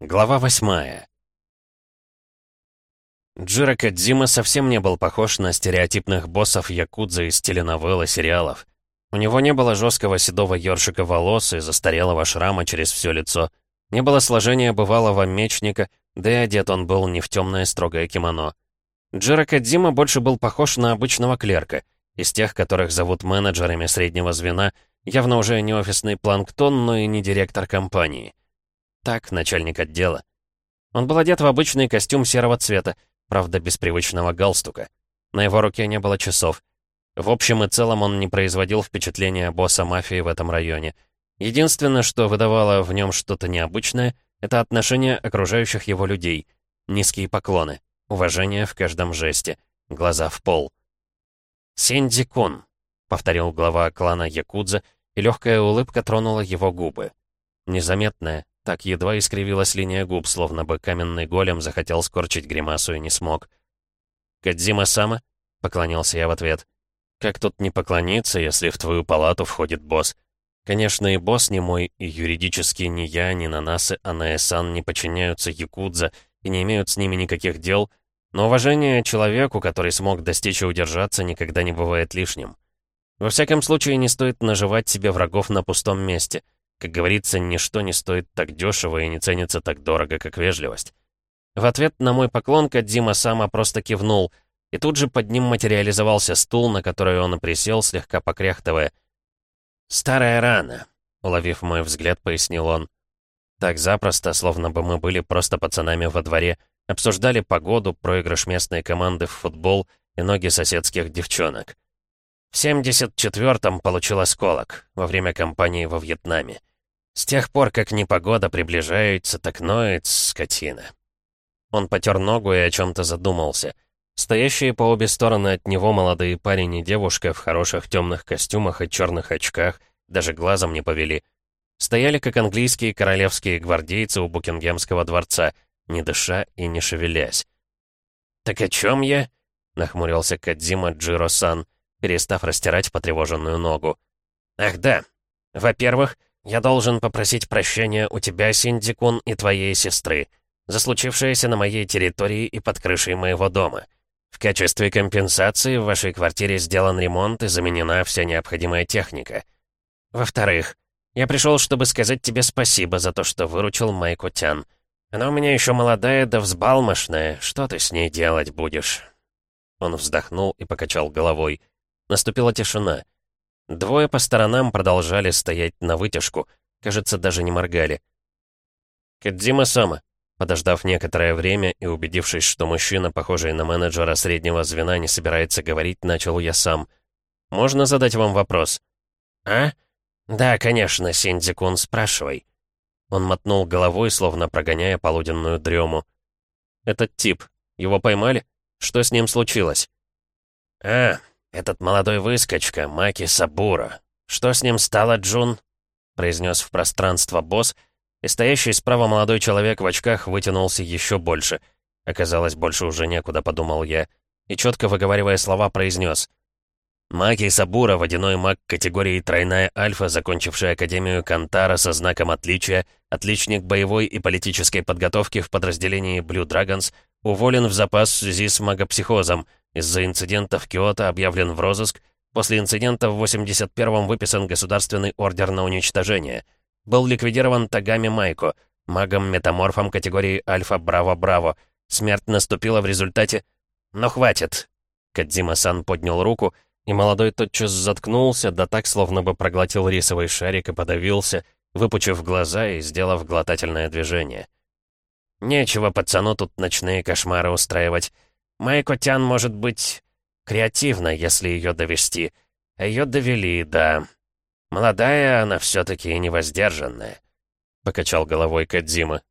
Глава восьмая. Джиро Кадзима совсем не был похож на стереотипных боссов якудза из теленовелл и сериалов. У него не было жесткого седого ёршика волос и застарелого шрама через все лицо. Не было сложения бывалого мечника, да и одет он был не в темное строгое кимоно. Джиро Кадзима больше был похож на обычного клерка, из тех, которых зовут менеджерами среднего звена, явно уже не офисный планктон, но и не директор компании. Так, начальник отдела. Он был одет в обычный костюм серого цвета, правда, без привычного галстука. На его руке не было часов. В общем и целом он не производил впечатления босса мафии в этом районе. Единственное, что выдавало в нем что-то необычное, это отношение окружающих его людей. Низкие поклоны, уважение в каждом жесте, глаза в пол. «Синди Кун», — повторил глава клана Якудза, и легкая улыбка тронула его губы. Незаметная, так едва искривилась линия губ, словно бы каменный голем захотел скорчить гримасу и не смог. «Кадзима-сама?» — поклонился я в ответ. «Как тут не поклониться, если в твою палату входит босс? Конечно, и босс не мой, и юридически ни я, ни Нанасы Анаэсан не подчиняются Якудза и не имеют с ними никаких дел, но уважение человеку, который смог достичь и удержаться, никогда не бывает лишним. Во всяком случае, не стоит наживать себе врагов на пустом месте — как говорится, ничто не стоит так дешево и не ценится так дорого, как вежливость. В ответ на мой поклон Кадзима Сама просто кивнул, и тут же под ним материализовался стул, на который он и присел, слегка покряхтывая. «Старая рана», — уловив мой взгляд, пояснил он. Так запросто, словно бы мы были просто пацанами во дворе, обсуждали погоду, проигрыш местной команды в футбол и ноги соседских девчонок. В 74-м получил осколок во время кампании во Вьетнаме. С тех пор, как непогода приближается, так ноет скотина. Он потер ногу и о чем-то задумался. Стоящие по обе стороны от него молодые парень и девушка в хороших темных костюмах и черных очках даже глазом не повели. Стояли, как английские королевские гвардейцы у Букингемского дворца, не дыша и не шевелясь. «Так о чем я?» — нахмурился Кадзима Джиро-сан перестав растирать потревоженную ногу. «Ах да. Во-первых, я должен попросить прощения у тебя, Синдикун, и твоей сестры, за случившееся на моей территории и под крышей моего дома. В качестве компенсации в вашей квартире сделан ремонт и заменена вся необходимая техника. Во-вторых, я пришел, чтобы сказать тебе спасибо за то, что выручил Майку Тян. Она у меня еще молодая да взбалмошная. Что ты с ней делать будешь?» Он вздохнул и покачал головой. Наступила тишина. Двое по сторонам продолжали стоять на вытяжку, кажется, даже не моргали. «Кадзима Сама», подождав некоторое время и убедившись, что мужчина, похожий на менеджера среднего звена, не собирается говорить, начал я сам. «Можно задать вам вопрос?» «А? Да, конечно, Синдзикун, спрашивай». Он мотнул головой, словно прогоняя полуденную дрему. «Этот тип, его поймали? Что с ним случилось?» «А, «Этот молодой выскочка, Маки Сабура. Что с ним стало, Джун?» произнес в пространство босс, и стоящий справа молодой человек в очках вытянулся еще больше. Оказалось, больше уже некуда, подумал я, и четко выговаривая слова, произнес. Маки Сабура, водяной маг категории «Тройная Альфа», закончивший Академию Кантара со знаком отличия, отличник боевой и политической подготовки в подразделении Blue Dragons, уволен в запас в связи с магопсихозом — из-за инцидента в Киото объявлен в розыск, после инцидента в 81-м выписан государственный ордер на уничтожение. Был ликвидирован Тагами Майко, магом-метаморфом категории Альфа-Браво-Браво. Смерть наступила в результате... Но хватит. Кадзима-сан поднял руку, и молодой тотчас заткнулся, да так, словно бы проглотил рисовый шарик и подавился, выпучив глаза и сделав глотательное движение. «Нечего пацану тут ночные кошмары устраивать. Майко Тян может быть креативна, если ее довести. Ее довели, да. Молодая она все-таки и невоздержанная. Покачал головой Кадзима.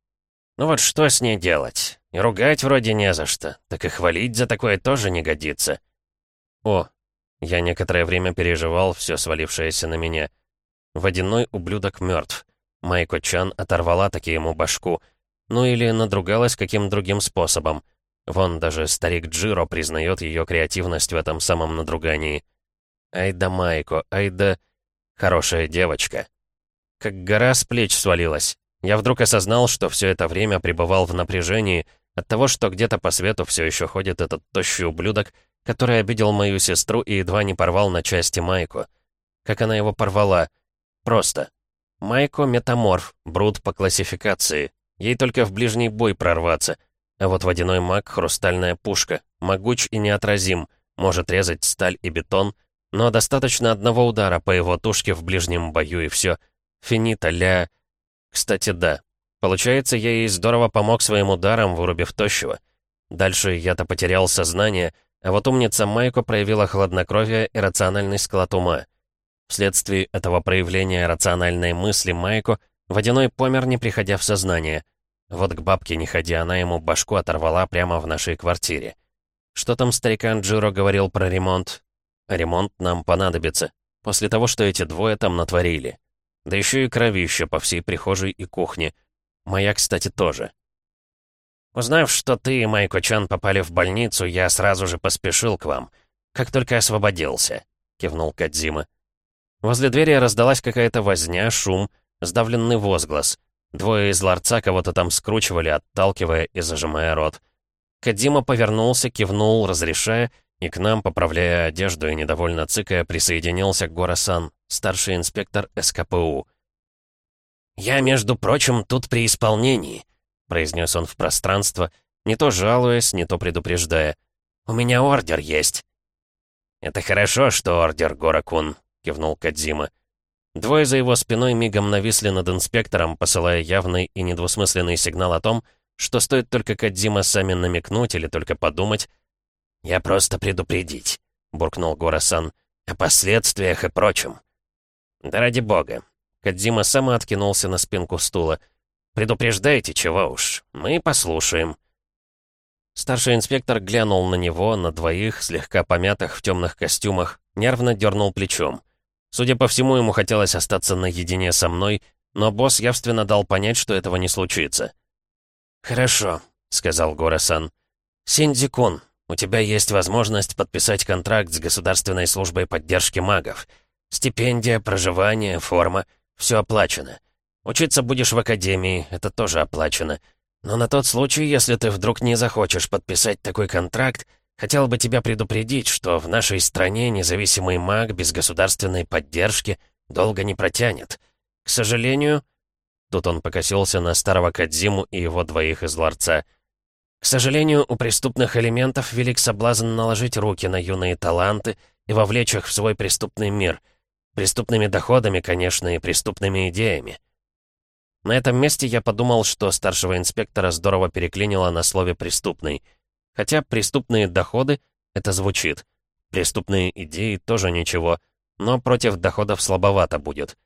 Ну вот что с ней делать? И ругать вроде не за что, так и хвалить за такое тоже не годится. О, я некоторое время переживал все свалившееся на меня. Водяной ублюдок мертв. Майко Чан оторвала таки ему башку. Ну или надругалась каким другим способом. Вон даже старик Джиро признает ее креативность в этом самом надругании. Айда Майко, айда... Хорошая девочка. Как гора с плеч свалилась. Я вдруг осознал, что все это время пребывал в напряжении от того, что где-то по свету все еще ходит этот тощий ублюдок, который обидел мою сестру и едва не порвал на части Майку. Как она его порвала? Просто. Майко — метаморф, брут по классификации. Ей только в ближний бой прорваться. А вот водяной маг — хрустальная пушка. Могуч и неотразим. Может резать сталь и бетон. Но достаточно одного удара по его тушке в ближнем бою и все. Финита ля... Кстати, да. Получается, я ей здорово помог своим ударом, вырубив тощего. Дальше я-то потерял сознание, а вот умница Майко проявила хладнокровие и рациональный склад ума. Вследствие этого проявления рациональной мысли Майко водяной помер, не приходя в сознание. Вот к бабке не ходя, она ему башку оторвала прямо в нашей квартире. Что там старикан Джиро говорил про ремонт? Ремонт нам понадобится, после того, что эти двое там натворили. Да еще и кровище по всей прихожей и кухне. Моя, кстати, тоже. Узнав, что ты и Майко-чан попали в больницу, я сразу же поспешил к вам. Как только освободился, кивнул Кадзима. Возле двери раздалась какая-то возня, шум, сдавленный возглас. Двое из ларца кого-то там скручивали, отталкивая и зажимая рот. Кадима повернулся, кивнул, разрешая, и к нам, поправляя одежду и недовольно цыкая, присоединился Гора-сан, старший инспектор СКПУ. «Я, между прочим, тут при исполнении», — произнес он в пространство, не то жалуясь, не то предупреждая. «У меня ордер есть». «Это хорошо, что ордер, Гора-кун», кивнул Кадзима. Двое за его спиной мигом нависли над инспектором, посылая явный и недвусмысленный сигнал о том, что стоит только Кадзима сами намекнуть или только подумать. «Я просто предупредить», — буркнул Гора-сан, — «о последствиях и прочем». «Да ради бога». Кадзима сам откинулся на спинку стула. «Предупреждайте, чего уж. Мы послушаем». Старший инспектор глянул на него, на двоих, слегка помятых в темных костюмах, нервно дернул плечом. Судя по всему, ему хотелось остаться наедине со мной, но босс явственно дал понять, что этого не случится. «Хорошо», — сказал Гора-сан. «Синдзи-кун, у тебя есть возможность подписать контракт с Государственной службой поддержки магов. Стипендия, проживание, форма — все оплачено. Учиться будешь в академии, это тоже оплачено. Но на тот случай, если ты вдруг не захочешь подписать такой контракт, Хотел бы тебя предупредить, что в нашей стране независимый маг без государственной поддержки долго не протянет. К сожалению...» Тут он покосился на старого Кадзиму и его двоих из ларца. «К сожалению, у преступных элементов велик соблазн наложить руки на юные таланты и вовлечь их в свой преступный мир. Преступными доходами, конечно, и преступными идеями». На этом месте я подумал, что старшего инспектора здорово переклинило на слове «преступный». Хотя преступные доходы — это звучит. Преступные идеи тоже ничего, но против доходов слабовато будет.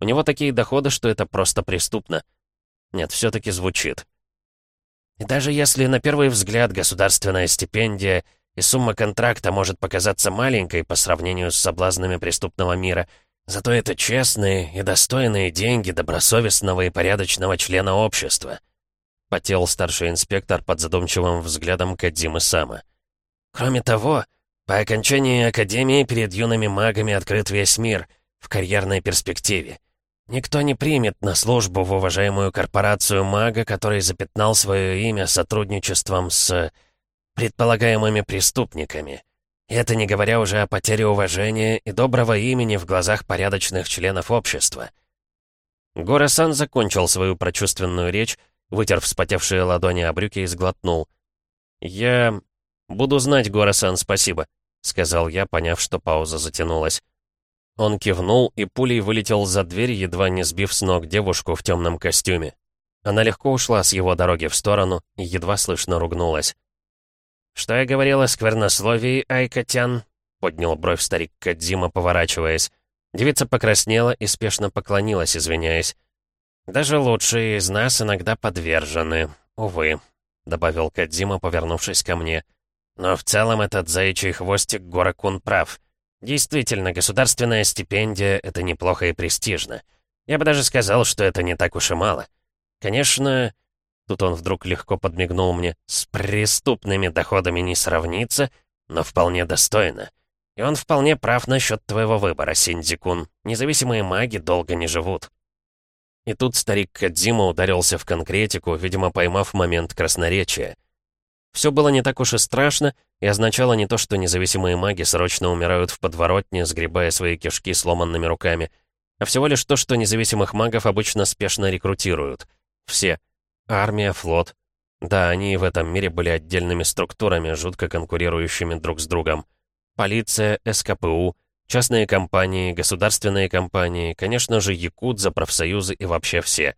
У него такие доходы, что это просто преступно. Нет, все-таки звучит. И даже если на первый взгляд государственная стипендия и сумма контракта может показаться маленькой по сравнению с соблазнами преступного мира, зато это честные и достойные деньги добросовестного и порядочного члена общества —— потел старший инспектор под задумчивым взглядом Кадзимы Сама. «Кроме того, по окончании Академии перед юными магами открыт весь мир в карьерной перспективе. Никто не примет на службу в уважаемую корпорацию мага, который запятнал свое имя сотрудничеством с предполагаемыми преступниками. И это не говоря уже о потере уважения и доброго имени в глазах порядочных членов общества». Гора-сан закончил свою прочувственную речь, Вытер вспотевшие ладони о брюки и сглотнул. «Я... буду знать, Гора-сан, спасибо», — сказал я, поняв, что пауза затянулась. Он кивнул и пулей вылетел за дверь, едва не сбив с ног девушку в темном костюме. Она легко ушла с его дороги в сторону и едва слышно ругнулась. «Что я говорил о сквернословии, Айкотян?» — поднял бровь старик Кадзима, поворачиваясь. Девица покраснела и спешно поклонилась, извиняясь. «Даже лучшие из нас иногда подвержены, увы», — добавил Кадзима, повернувшись ко мне. «Но в целом этот заячий хвостик Горакун прав. Действительно, государственная стипендия — это неплохо и престижно. Я бы даже сказал, что это не так уж и мало. Конечно...» Тут он вдруг легко подмигнул мне. «С преступными доходами не сравнится, но вполне достойно. И он вполне прав насчет твоего выбора, Синдзикун. Независимые маги долго не живут». И тут старик Кадзима ударился в конкретику, видимо, поймав момент красноречия. Все было не так уж и страшно, и означало не то, что независимые маги срочно умирают в подворотне, сгребая свои кишки сломанными руками, а всего лишь то, что независимых магов обычно спешно рекрутируют. Все. Армия, флот. Да, они и в этом мире были отдельными структурами, жутко конкурирующими друг с другом. Полиция, СКПУ, частные компании, государственные компании, конечно же, якудза, профсоюзы и вообще все.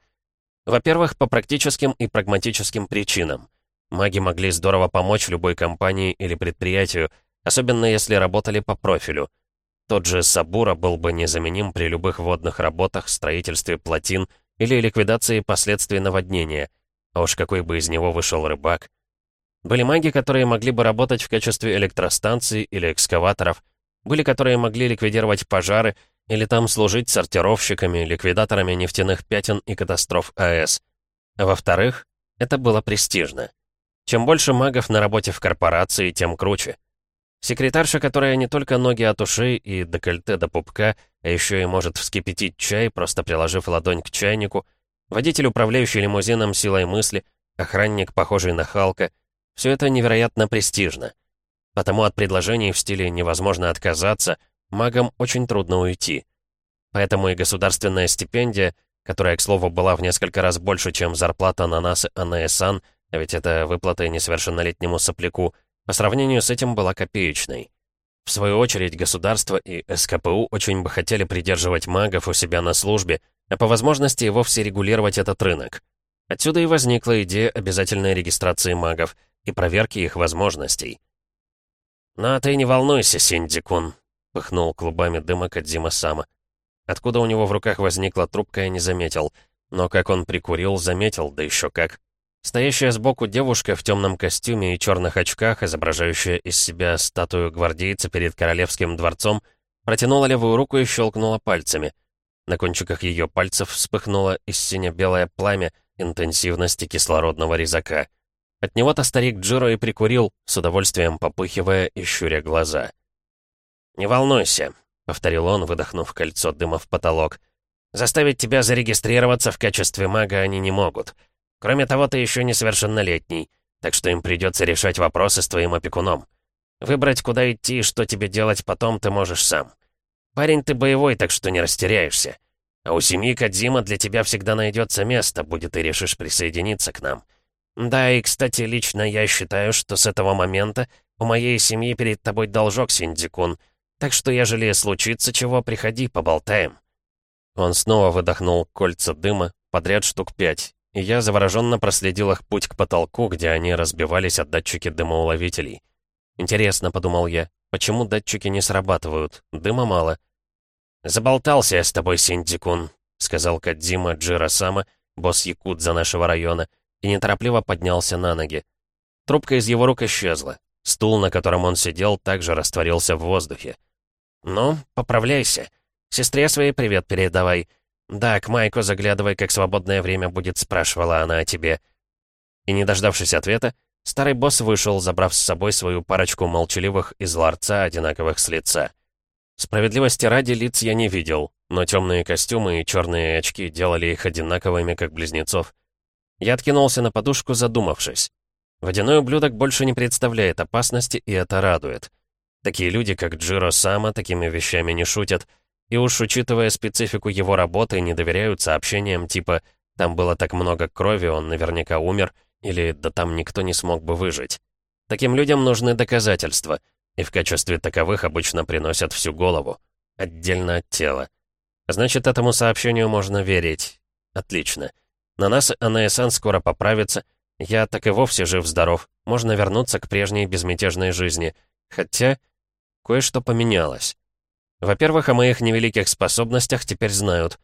Во-первых, по практическим и прагматическим причинам. Маги могли здорово помочь любой компании или предприятию, особенно если работали по профилю. Тот же Сабура был бы незаменим при любых водных работах, строительстве плотин или ликвидации последствий наводнения. А уж какой бы из него вышел рыбак. Были маги, которые могли бы работать в качестве электростанций или экскаваторов. Были, которые могли ликвидировать пожары или там служить сортировщиками, ликвидаторами нефтяных пятен и катастроф АЭС. Во-вторых, это было престижно. Чем больше магов на работе в корпорации, тем круче. Секретарша, которая не только ноги от ушей и декольте до пупка, а еще и может вскипятить чай, просто приложив ладонь к чайнику, водитель, управляющий лимузином силой мысли, охранник, похожий на Халка, все это невероятно престижно. Потому от предложений в стиле «невозможно отказаться» магам очень трудно уйти. Поэтому и государственная стипендия, которая, к слову, была в несколько раз больше, чем зарплата на нас и АНСАН, а ведь это выплата несовершеннолетнему сопляку, по сравнению с этим была копеечной. В свою очередь, государство и СКПУ очень бы хотели придерживать магов у себя на службе, а по возможности и вовсе регулировать этот рынок. Отсюда и возникла идея обязательной регистрации магов и проверки их возможностей. «Но «Ну, а ты не волнуйся, Синдикун», — пыхнул клубами дыма Кадзима Сама. Откуда у него в руках возникла трубка, я не заметил. Но как он прикурил, заметил, да еще как. Стоящая сбоку девушка в темном костюме и черных очках, изображающая из себя статую гвардейца перед королевским дворцом, протянула левую руку и щелкнула пальцами. На кончиках ее пальцев вспыхнуло из сине-белое пламя интенсивности кислородного резака. От него-то старик Джиро и прикурил, с удовольствием попыхивая и щуря глаза. «Не волнуйся», — повторил он, выдохнув кольцо дыма в потолок. «Заставить тебя зарегистрироваться в качестве мага они не могут». Кроме того, ты еще несовершеннолетний, так что им придется решать вопросы с твоим опекуном. Выбрать, куда идти и что тебе делать потом, ты можешь сам. Парень, ты боевой, так что не растеряешься. А у семьи Кадзима для тебя всегда найдется место, будет и решишь присоединиться к нам. Да, и, кстати, лично я считаю, что с этого момента у моей семьи перед тобой должок, Синдикун. Так что, ежели случится чего, приходи, поболтаем». Он снова выдохнул кольца дыма, подряд штук пять, и я завороженно проследил их путь к потолку, где они разбивались от датчики дымоуловителей. «Интересно», — подумал я, — «почему датчики не срабатывают? Дыма мало». «Заболтался я с тобой, Синдикун», — сказал Кадзима Джира-сама, босс Якудза нашего района, и неторопливо поднялся на ноги. Трубка из его рук исчезла. Стул, на котором он сидел, также растворился в воздухе. «Ну, поправляйся. Сестре своей привет передавай. «Да, к Майку заглядывай, как свободное время будет», — спрашивала она о тебе. И не дождавшись ответа, старый босс вышел, забрав с собой свою парочку молчаливых из ларца, одинаковых с лица. Справедливости ради лиц я не видел, но темные костюмы и черные очки делали их одинаковыми, как близнецов. Я откинулся на подушку, задумавшись. Водяной ублюдок больше не представляет опасности, и это радует. Такие люди, как Джиро Сама, такими вещами не шутят — и уж учитывая специфику его работы, не доверяют сообщениям типа «там было так много крови, он наверняка умер» или «да там никто не смог бы выжить». Таким людям нужны доказательства, и в качестве таковых обычно приносят всю голову, отдельно от тела. Значит, этому сообщению можно верить. Отлично. На нас АНСН скоро поправится, я так и вовсе жив-здоров, можно вернуться к прежней безмятежной жизни. Хотя, кое-что поменялось. Во-первых, о моих невеликих способностях теперь знают.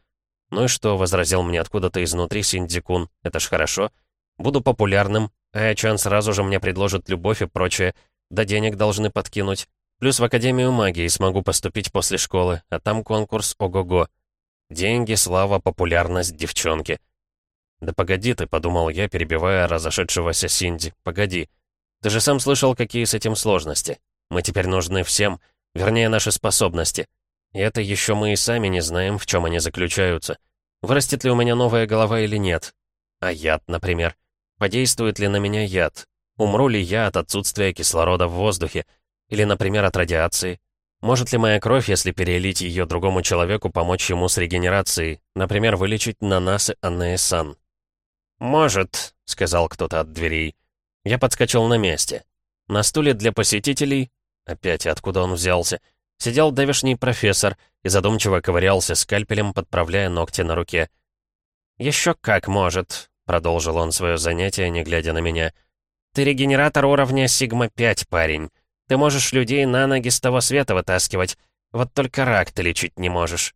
Ну и что, возразил мне откуда-то изнутри Синдикун, это ж хорошо. Буду популярным, а Чан сразу же мне предложит любовь и прочее, да денег должны подкинуть. Плюс в Академию магии смогу поступить после школы, а там конкурс ого-го. Деньги, слава, популярность, девчонки. «Да погоди ты», — подумал я, перебивая разошедшегося Синди. «Погоди. Ты же сам слышал, какие с этим сложности. Мы теперь нужны всем, Вернее, наши способности. И это еще мы и сами не знаем, в чем они заключаются. Вырастет ли у меня новая голова или нет? А яд, например? Подействует ли на меня яд? Умру ли я от отсутствия кислорода в воздухе? Или, например, от радиации? Может ли моя кровь, если перелить ее другому человеку, помочь ему с регенерацией? Например, вылечить Нанасы Аннаэсан? «Может», — сказал кто-то от дверей. Я подскочил на месте. На стуле для посетителей, опять откуда он взялся, сидел давешний профессор и задумчиво ковырялся скальпелем, подправляя ногти на руке. «Еще как может», — продолжил он свое занятие, не глядя на меня. «Ты регенератор уровня Сигма-5, парень. Ты можешь людей на ноги с того света вытаскивать. Вот только рак ты лечить не можешь».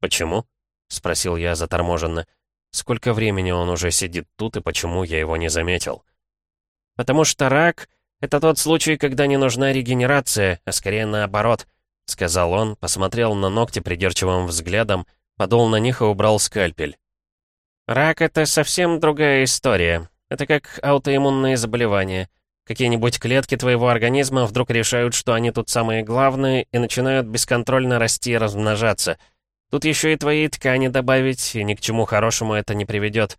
«Почему?» — спросил я заторможенно. «Сколько времени он уже сидит тут, и почему я его не заметил?» «Потому что рак — это тот случай, когда не нужна регенерация, а скорее наоборот», — сказал он, посмотрел на ногти придирчивым взглядом, подул на них и убрал скальпель. «Рак — это совсем другая история. Это как аутоиммунные заболевания». Какие-нибудь клетки твоего организма вдруг решают, что они тут самые главные, и начинают бесконтрольно расти и размножаться. Тут еще и твои ткани добавить, и ни к чему хорошему это не приведет.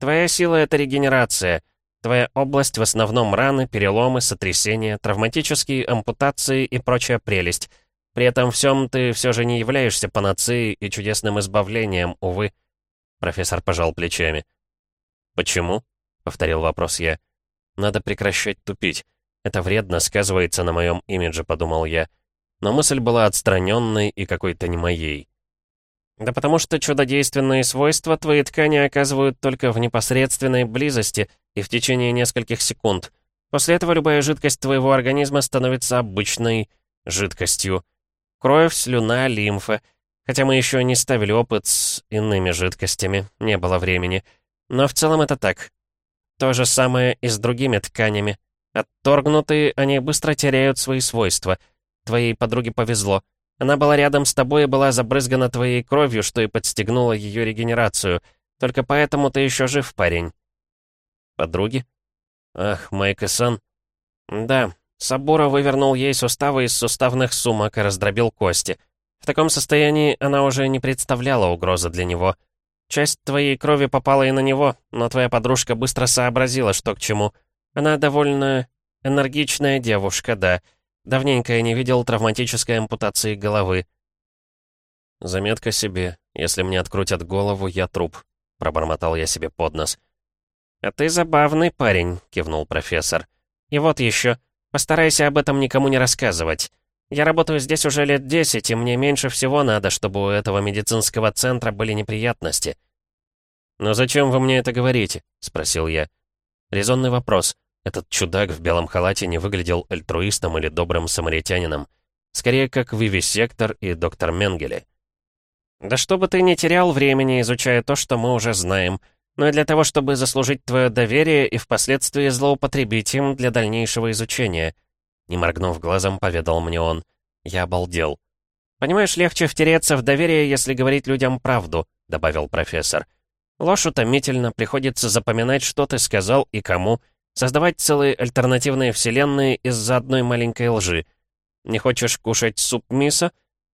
Твоя сила — это регенерация. Твоя область в основном раны, переломы, сотрясения, травматические ампутации и прочая прелесть. При этом всем ты все же не являешься панацеей и чудесным избавлением, увы. Профессор пожал плечами. «Почему?» — повторил вопрос я. Надо прекращать тупить. Это вредно сказывается на моем имидже, подумал я. Но мысль была отстраненной и какой-то не моей. Да потому что чудодейственные свойства твои ткани оказывают только в непосредственной близости и в течение нескольких секунд. После этого любая жидкость твоего организма становится обычной жидкостью. Кровь, слюна, лимфа. Хотя мы еще не ставили опыт с иными жидкостями, не было времени. Но в целом это так. То же самое и с другими тканями. Отторгнутые, они быстро теряют свои свойства. Твоей подруге повезло. Она была рядом с тобой и была забрызгана твоей кровью, что и подстегнуло ее регенерацию. Только поэтому ты еще жив, парень. Подруги? Ах, Майка-сан. Да, Сабура вывернул ей суставы из суставных сумок и раздробил кости. В таком состоянии она уже не представляла угрозы для него. Часть твоей крови попала и на него, но твоя подружка быстро сообразила, что к чему. Она довольно энергичная девушка, да. Давненько я не видел травматической ампутации головы. Заметка себе. Если мне открутят голову, я труп. Пробормотал я себе под нос. «А ты забавный парень», — кивнул профессор. «И вот еще. Постарайся об этом никому не рассказывать. Я работаю здесь уже лет десять, и мне меньше всего надо, чтобы у этого медицинского центра были неприятности». «Но зачем вы мне это говорите?» — спросил я. Резонный вопрос. Этот чудак в белом халате не выглядел альтруистом или добрым самаритянином. Скорее, как Вивисектор и доктор Менгеле. «Да чтобы ты не терял времени, изучая то, что мы уже знаем, но и для того, чтобы заслужить твое доверие и впоследствии злоупотребить им для дальнейшего изучения», не моргнув глазом, поведал мне он. Я обалдел. «Понимаешь, легче втереться в доверие, если говорить людям правду», — добавил профессор. «Ложь утомительно, приходится запоминать, что ты сказал и кому, создавать целые альтернативные вселенные из-за одной маленькой лжи. Не хочешь кушать суп мисо?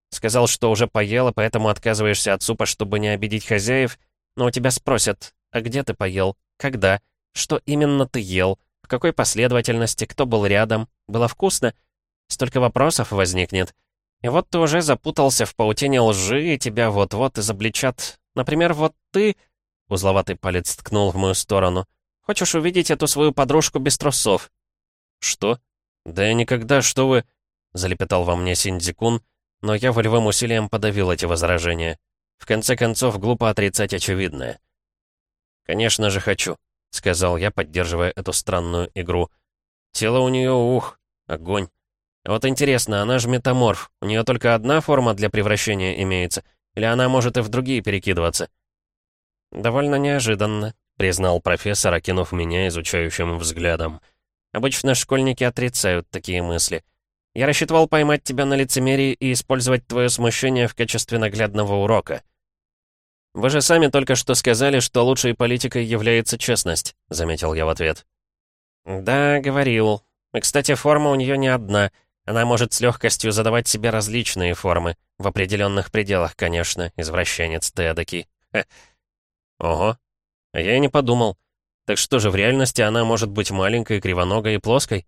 Сказал, что уже поела, поэтому отказываешься от супа, чтобы не обидеть хозяев, но у тебя спросят, а где ты поел? Когда? Что именно ты ел? В какой последовательности? Кто был рядом? Было вкусно? Столько вопросов возникнет. И вот ты уже запутался в паутине лжи, и тебя вот-вот изобличат. Например, вот ты...» Узловатый палец ткнул в мою сторону. «Хочешь увидеть эту свою подружку без трусов?» «Что? Да я никогда, что вы...» Залепетал во мне Синдзикун, но я волевым усилием подавил эти возражения. В конце концов, глупо отрицать очевидное. «Конечно же хочу», — сказал я, поддерживая эту странную игру. «Тело у нее, ух, огонь. Вот интересно, она же метаморф. У нее только одна форма для превращения имеется? Или она может и в другие перекидываться?» «Довольно неожиданно», — признал профессор, окинув меня изучающим взглядом. «Обычно школьники отрицают такие мысли. Я рассчитывал поймать тебя на лицемерии и использовать твое смущение в качестве наглядного урока». «Вы же сами только что сказали, что лучшей политикой является честность», — заметил я в ответ. «Да, говорил. И, кстати, форма у нее не одна. Она может с легкостью задавать себе различные формы. В определенных пределах, конечно, извращенец ты эдакий», — Ого. А я и не подумал. Так что же, в реальности она может быть маленькой, кривоногой и плоской?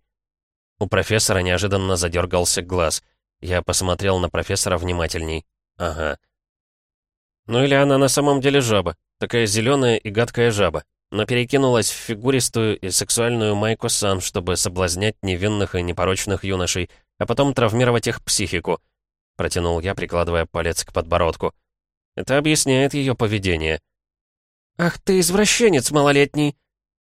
У профессора неожиданно задергался глаз. Я посмотрел на профессора внимательней. Ага. Ну или она на самом деле жаба. Такая зеленая и гадкая жаба. Но перекинулась в фигуристую и сексуальную Майку Сан, чтобы соблазнять невинных и непорочных юношей, а потом травмировать их психику. Протянул я, прикладывая палец к подбородку. Это объясняет ее поведение. «Ах ты извращенец малолетний!»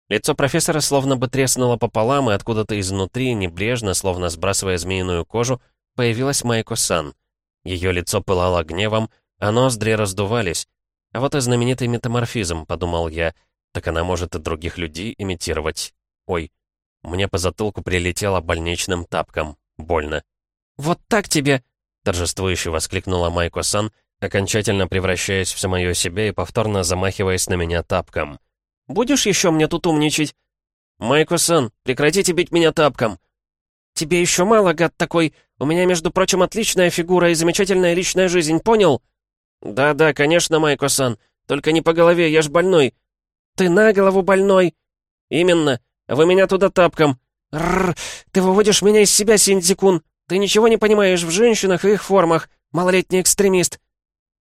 Лицо профессора словно бы треснуло пополам, и откуда-то изнутри, небрежно, словно сбрасывая змеиную кожу, появилась Майко-сан. Ее лицо пылало гневом, а ноздри раздувались. А вот и знаменитый метаморфизм, подумал я. Так она может и других людей имитировать. Ой, мне по затылку прилетело больничным тапком. Больно. «Вот так тебе!» — торжествующе воскликнула Майко-сан, окончательно превращаясь в самое себя и повторно замахиваясь на меня тапком. Будешь еще мне тут умничать?» «Майко-сан, прекратите бить меня тапком!» «Тебе еще мало, гад такой. У меня, между прочим, отличная фигура и замечательная личная жизнь, понял?» «Да-да, конечно, Майко-сан. Только не по голове, я ж больной». «Ты на голову больной?» «Именно. Вы меня туда тапком». «Рррр, ты выводишь меня из себя, Синдзикун. Ты ничего не понимаешь в женщинах и их формах. Малолетний экстремист».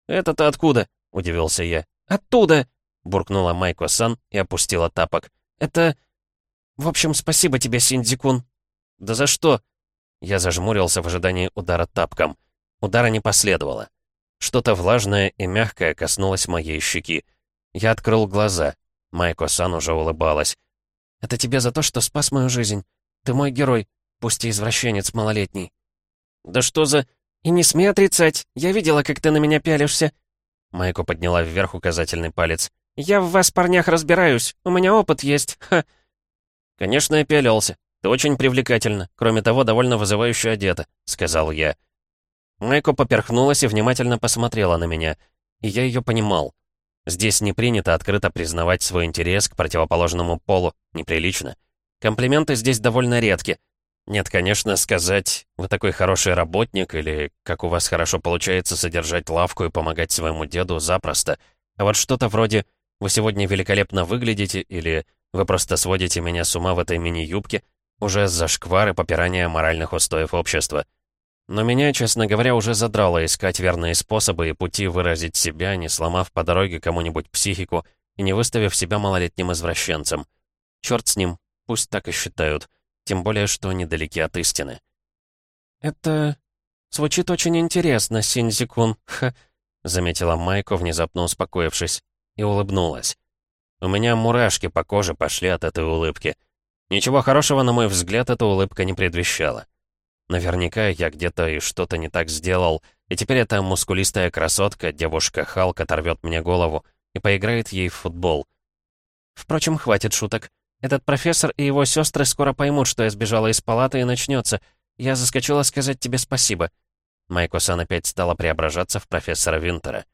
«Это-то откуда?» — удивился я. «Оттуда!» буркнула Майко-сан и опустила тапок. «Это... В общем, спасибо тебе, Синдзикун». «Да за что?» Я зажмурился в ожидании удара тапком. Удара не последовало. Что-то влажное и мягкое коснулось моей щеки. Я открыл глаза. Майко-сан уже улыбалась. «Это тебе за то, что спас мою жизнь. Ты мой герой, пусть и извращенец малолетний». «Да что за...» «И не смей отрицать. Я видела, как ты на меня пялишься». Майко подняла вверх указательный палец. «Я в вас, парнях, разбираюсь. У меня опыт есть. Ха!» «Конечно, я пялился. Ты очень привлекательна. Кроме того, довольно вызывающе одета», — сказал я. Майко поперхнулась и внимательно посмотрела на меня. И я ее понимал. Здесь не принято открыто признавать свой интерес к противоположному полу. Неприлично. Комплименты здесь довольно редки. Нет, конечно, сказать «Вы такой хороший работник» или «Как у вас хорошо получается содержать лавку и помогать своему деду» запросто. А вот что-то вроде вы сегодня великолепно выглядите» или «Вы просто сводите меня с ума в этой мини-юбке» уже зашквар и попирание моральных устоев общества. Но меня, честно говоря, уже задрало искать верные способы и пути выразить себя, не сломав по дороге кому-нибудь психику и не выставив себя малолетним извращенцем. Черт с ним, пусть так и считают, тем более, что недалеки от истины. «Это... звучит очень интересно, Синзикун, ха», — заметила Майко, внезапно успокоившись и улыбнулась. У меня мурашки по коже пошли от этой улыбки. Ничего хорошего, на мой взгляд, эта улыбка не предвещала. Наверняка я где-то и что-то не так сделал, и теперь эта мускулистая красотка, девушка Халк, оторвет мне голову и поиграет ей в футбол. Впрочем, хватит шуток. Этот профессор и его сестры скоро поймут, что я сбежала из палаты и начнется. Я заскочила сказать тебе спасибо. Майко-сан опять стала преображаться в профессора Винтера.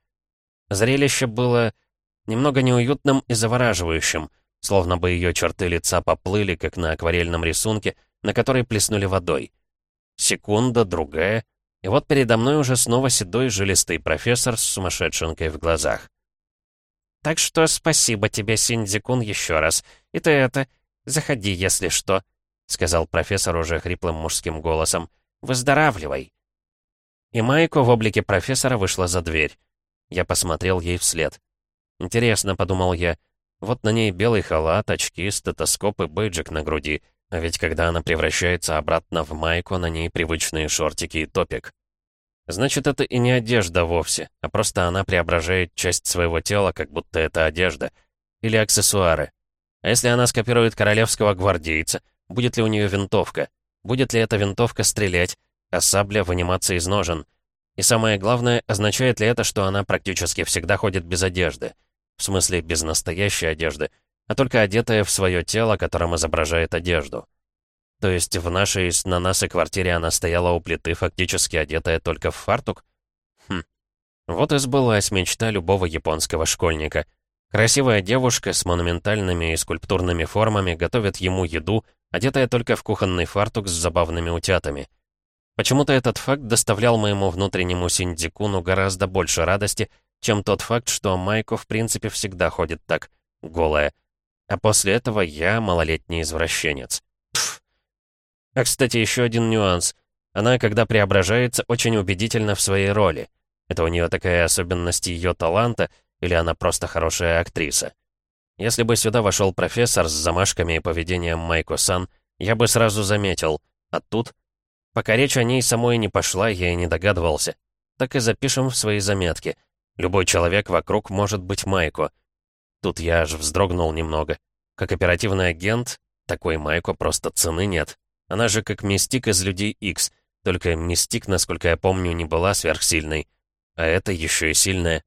Зрелище было немного неуютным и завораживающим, словно бы ее черты лица поплыли, как на акварельном рисунке, на который плеснули водой. Секунда, другая, и вот передо мной уже снова седой жилистый профессор с сумасшедшенкой в глазах. «Так что спасибо тебе, Синдзикун, еще раз. И ты это... Заходи, если что», — сказал профессор уже хриплым мужским голосом. «Выздоравливай». И Майко в облике профессора вышла за дверь. Я посмотрел ей вслед. Интересно, подумал я. Вот на ней белый халат, очки, стетоскоп и бейджик на груди. А ведь когда она превращается обратно в майку, на ней привычные шортики и топик. Значит, это и не одежда вовсе, а просто она преображает часть своего тела, как будто это одежда. Или аксессуары. А если она скопирует королевского гвардейца, будет ли у нее винтовка? Будет ли эта винтовка стрелять, а сабля выниматься из ножен? И самое главное, означает ли это, что она практически всегда ходит без одежды? В смысле, без настоящей одежды, а только одетая в свое тело, которым изображает одежду. То есть в нашей с Нанасы квартире она стояла у плиты, фактически одетая только в фартук? Хм. Вот и сбылась мечта любого японского школьника. Красивая девушка с монументальными и скульптурными формами готовит ему еду, одетая только в кухонный фартук с забавными утятами. Почему-то этот факт доставлял моему внутреннему синдикуну гораздо больше радости, чем тот факт, что Майко в принципе всегда ходит так, голая. А после этого я малолетний извращенец. Пф. А, кстати, еще один нюанс. Она, когда преображается, очень убедительна в своей роли. Это у нее такая особенность ее таланта, или она просто хорошая актриса. Если бы сюда вошел профессор с замашками и поведением Майко-сан, я бы сразу заметил. А тут... Пока речь о ней самой не пошла, я и не догадывался. Так и запишем в свои заметки. Любой человек вокруг может быть Майко. Тут я аж вздрогнул немного. Как оперативный агент, такой Майко просто цены нет. Она же как Мистик из Людей Икс, только Мистик, насколько я помню, не была сверхсильной. А это еще и сильная.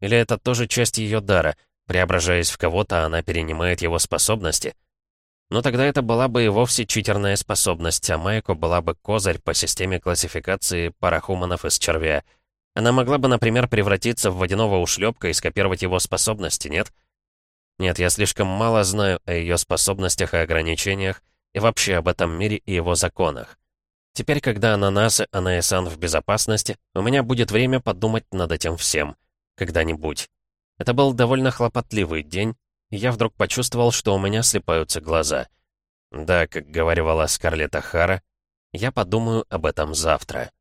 Или это тоже часть ее дара? Преображаясь в кого-то, она перенимает его способности? Но тогда это была бы и вовсе читерная способность, а Майко была бы козырь по системе классификации парахуманов из червя. Она могла бы, например, превратиться в водяного ушлепка и скопировать его способности, нет? Нет, я слишком мало знаю о ее способностях и ограничениях, и вообще об этом мире и его законах. Теперь, когда ананасы Анаэсан в безопасности, у меня будет время подумать над этим всем. Когда-нибудь. Это был довольно хлопотливый день, и я вдруг почувствовал, что у меня слепаются глаза. Да, как говорила Скарлетта Хара, я подумаю об этом завтра.